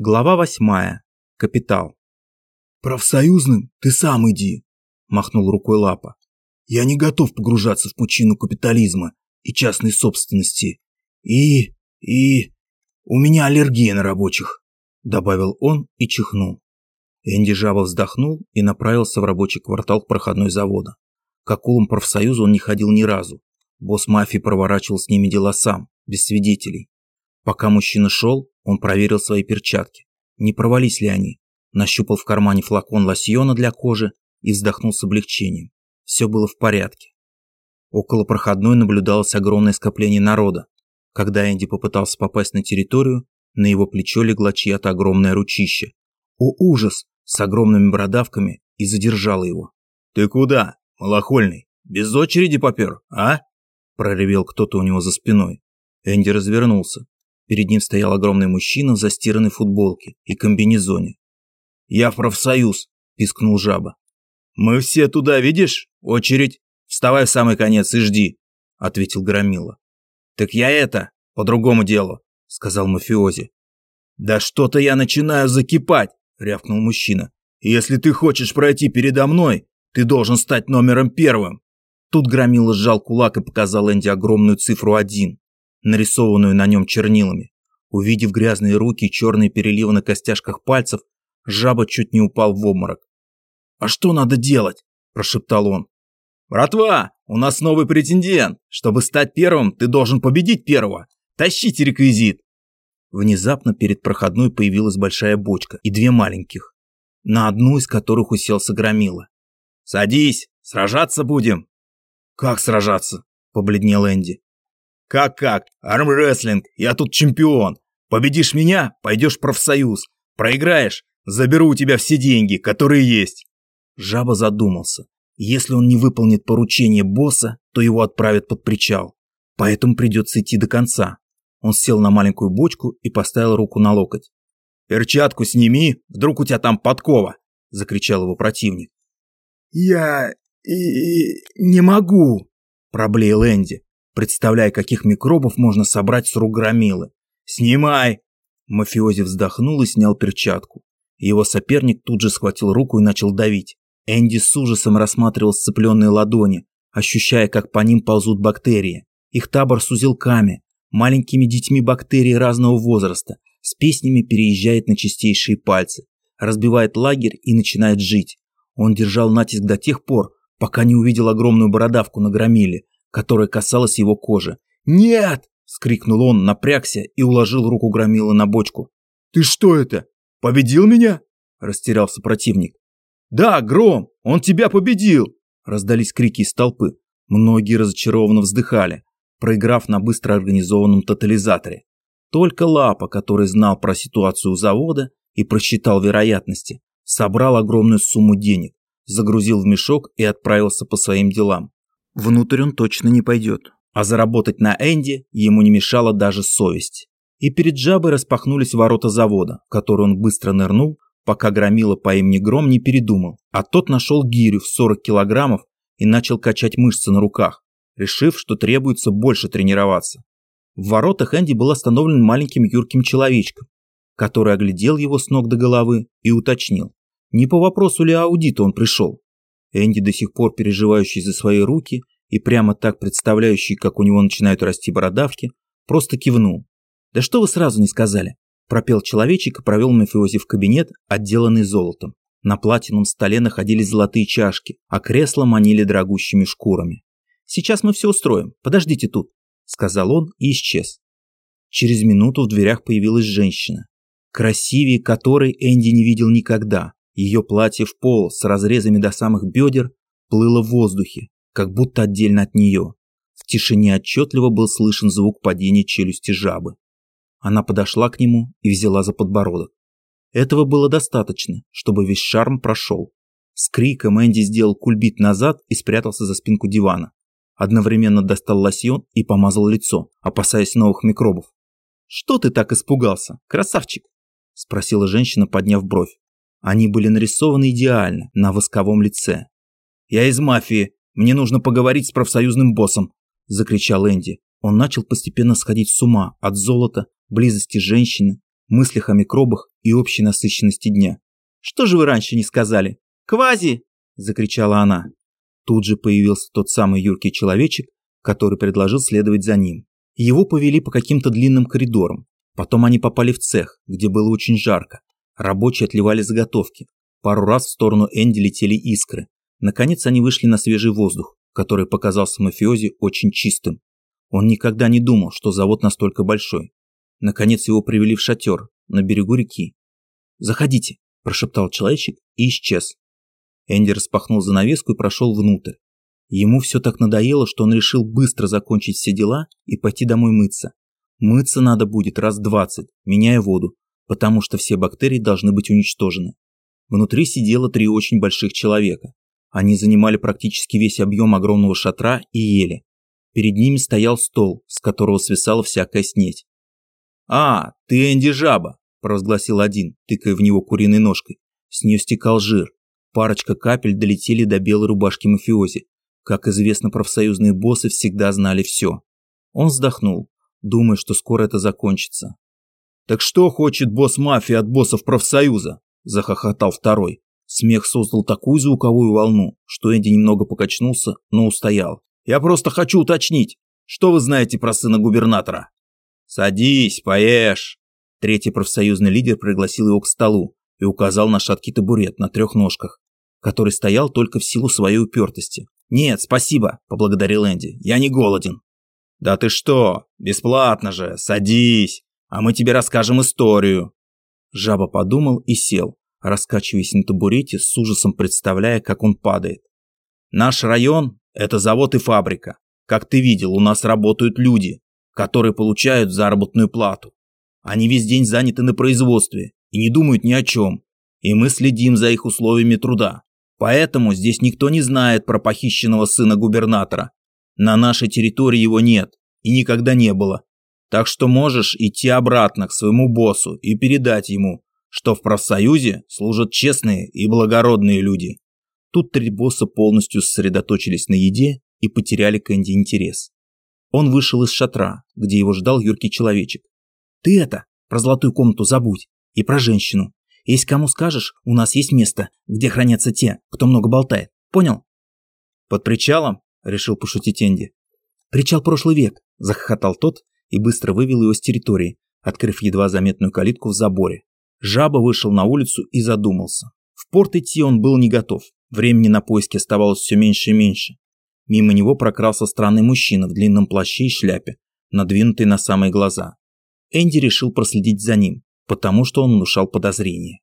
Глава восьмая. Капитал. «Профсоюзным ты сам иди», – махнул рукой Лапа. «Я не готов погружаться в пучину капитализма и частной собственности. И... и... у меня аллергия на рабочих», – добавил он и чихнул. Энди жаво вздохнул и направился в рабочий квартал проходной завода. К акулам профсоюза он не ходил ни разу. Босс мафии проворачивал с ними дела сам, без свидетелей. Пока мужчина шел, он проверил свои перчатки. Не провались ли они? Нащупал в кармане флакон лосьона для кожи и вздохнул с облегчением. Все было в порядке. Около проходной наблюдалось огромное скопление народа. Когда Энди попытался попасть на территорию, на его плечо легла чья-то огромная ручища. О, ужас! С огромными бородавками и задержала его. «Ты куда, малохольный? Без очереди попер, а?» проревел кто-то у него за спиной. Энди развернулся. Перед ним стоял огромный мужчина в застиранной футболке и комбинезоне. «Я в профсоюз!» – пискнул жаба. «Мы все туда, видишь? Очередь. Вставай в самый конец и жди», – ответил Громила. «Так я это, по другому делу», – сказал мафиози. «Да что-то я начинаю закипать», – рявкнул мужчина. «Если ты хочешь пройти передо мной, ты должен стать номером первым». Тут Громила сжал кулак и показал Энди огромную цифру один нарисованную на нем чернилами. Увидев грязные руки и черные переливы на костяшках пальцев, жаба чуть не упал в обморок. «А что надо делать?» – прошептал он. «Братва, у нас новый претендент. Чтобы стать первым, ты должен победить первого. Тащите реквизит!» Внезапно перед проходной появилась большая бочка и две маленьких, на одну из которых уселся Громила. «Садись, сражаться будем!» «Как сражаться?» – побледнел Энди. Как-как? Армрестлинг, я тут чемпион. Победишь меня, пойдешь в профсоюз. Проиграешь, заберу у тебя все деньги, которые есть. Жаба задумался. Если он не выполнит поручение босса, то его отправят под причал. Поэтому придется идти до конца. Он сел на маленькую бочку и поставил руку на локоть. «Перчатку сними, вдруг у тебя там подкова!» – закричал его противник. «Я... и... не могу!» – проблеял Энди представляя, каких микробов можно собрать с рук громилы. «Снимай!» Мафиози вздохнул и снял перчатку. Его соперник тут же схватил руку и начал давить. Энди с ужасом рассматривал сцепленные ладони, ощущая, как по ним ползут бактерии. Их табор с узелками, маленькими детьми бактерий разного возраста, с песнями переезжает на чистейшие пальцы, разбивает лагерь и начинает жить. Он держал натиск до тех пор, пока не увидел огромную бородавку на громиле, которая касалась его кожи. «Нет!» – скрикнул он, напрягся и уложил руку громила на бочку. «Ты что это? Победил меня?» – растерялся противник. «Да, Гром, он тебя победил!» – раздались крики из толпы. Многие разочарованно вздыхали, проиграв на быстро организованном тотализаторе. Только Лапа, который знал про ситуацию у завода и просчитал вероятности, собрал огромную сумму денег, загрузил в мешок и отправился по своим делам. Внутрь он точно не пойдет. А заработать на Энди ему не мешала даже совесть. И перед жабой распахнулись ворота завода, в который он быстро нырнул, пока громила по имени Гром не передумал. А тот нашел гирю в 40 килограммов и начал качать мышцы на руках, решив, что требуется больше тренироваться. В воротах Энди был остановлен маленьким юрким человечком, который оглядел его с ног до головы и уточнил, не по вопросу ли аудита он пришел. Энди, до сих пор переживающий за свои руки и прямо так представляющий, как у него начинают расти бородавки, просто кивнул. «Да что вы сразу не сказали?» Пропел человечек и провел мафиози в кабинет, отделанный золотом. На платиновом столе находились золотые чашки, а кресла манили дорогущими шкурами. «Сейчас мы все устроим, подождите тут», — сказал он и исчез. Через минуту в дверях появилась женщина, красивее которой Энди не видел никогда. Ее платье в пол с разрезами до самых бедер плыло в воздухе, как будто отдельно от нее. В тишине отчетливо был слышен звук падения челюсти жабы. Она подошла к нему и взяла за подбородок. Этого было достаточно, чтобы весь шарм прошел. С криком Энди сделал кульбит назад и спрятался за спинку дивана. Одновременно достал лосьон и помазал лицо, опасаясь новых микробов. «Что ты так испугался, красавчик?» – спросила женщина, подняв бровь. Они были нарисованы идеально, на восковом лице. «Я из мафии. Мне нужно поговорить с профсоюзным боссом», – закричал Энди. Он начал постепенно сходить с ума от золота, близости женщины, мыслях о микробах и общей насыщенности дня. «Что же вы раньше не сказали? Квази!» – закричала она. Тут же появился тот самый юркий человечек, который предложил следовать за ним. Его повели по каким-то длинным коридорам. Потом они попали в цех, где было очень жарко. Рабочие отливали заготовки. Пару раз в сторону Энди летели искры. Наконец они вышли на свежий воздух, который показался мафиози очень чистым. Он никогда не думал, что завод настолько большой. Наконец его привели в шатер на берегу реки. «Заходите», – прошептал человечек и исчез. Энди распахнул занавеску и прошел внутрь. Ему все так надоело, что он решил быстро закончить все дела и пойти домой мыться. Мыться надо будет раз двадцать, меняя воду, потому что все бактерии должны быть уничтожены. Внутри сидело три очень больших человека. Они занимали практически весь объем огромного шатра и ели. Перед ними стоял стол, с которого свисала всякая снеть. «А, ты Энди Жаба!» – провозгласил один, тыкая в него куриной ножкой. С нее стекал жир. Парочка капель долетели до белой рубашки мафиози. Как известно, профсоюзные боссы всегда знали все. Он вздохнул, думая, что скоро это закончится. «Так что хочет босс мафии от боссов профсоюза?» – захохотал второй. Смех создал такую звуковую волну, что Энди немного покачнулся, но устоял. «Я просто хочу уточнить, что вы знаете про сына губернатора?» «Садись, поешь!» Третий профсоюзный лидер пригласил его к столу и указал на шаткий табурет на трех ножках, который стоял только в силу своей упертости. «Нет, спасибо», – поблагодарил Энди. «Я не голоден». «Да ты что? Бесплатно же! Садись, а мы тебе расскажем историю!» Жаба подумал и сел, раскачиваясь на табурете, с ужасом представляя, как он падает. «Наш район – это завод и фабрика. Как ты видел, у нас работают люди, которые получают заработную плату. Они весь день заняты на производстве и не думают ни о чем, и мы следим за их условиями труда. Поэтому здесь никто не знает про похищенного сына губернатора. На нашей территории его нет и никогда не было. Так что можешь идти обратно к своему боссу и передать ему, что в профсоюзе служат честные и благородные люди. Тут три босса полностью сосредоточились на еде и потеряли к Энди интерес. Он вышел из шатра, где его ждал юркий человечек. «Ты это, про золотую комнату забудь. И про женщину. Если кому скажешь, у нас есть место, где хранятся те, кто много болтает. Понял?» «Под причалом?» – решил пошутить Энди. «Причал прошлый век», – захохотал тот и быстро вывел его с территории, открыв едва заметную калитку в заборе. Жаба вышел на улицу и задумался. В порт идти он был не готов. Времени на поиски оставалось все меньше и меньше. Мимо него прокрался странный мужчина в длинном плаще и шляпе, надвинутый на самые глаза. Энди решил проследить за ним, потому что он внушал подозрения.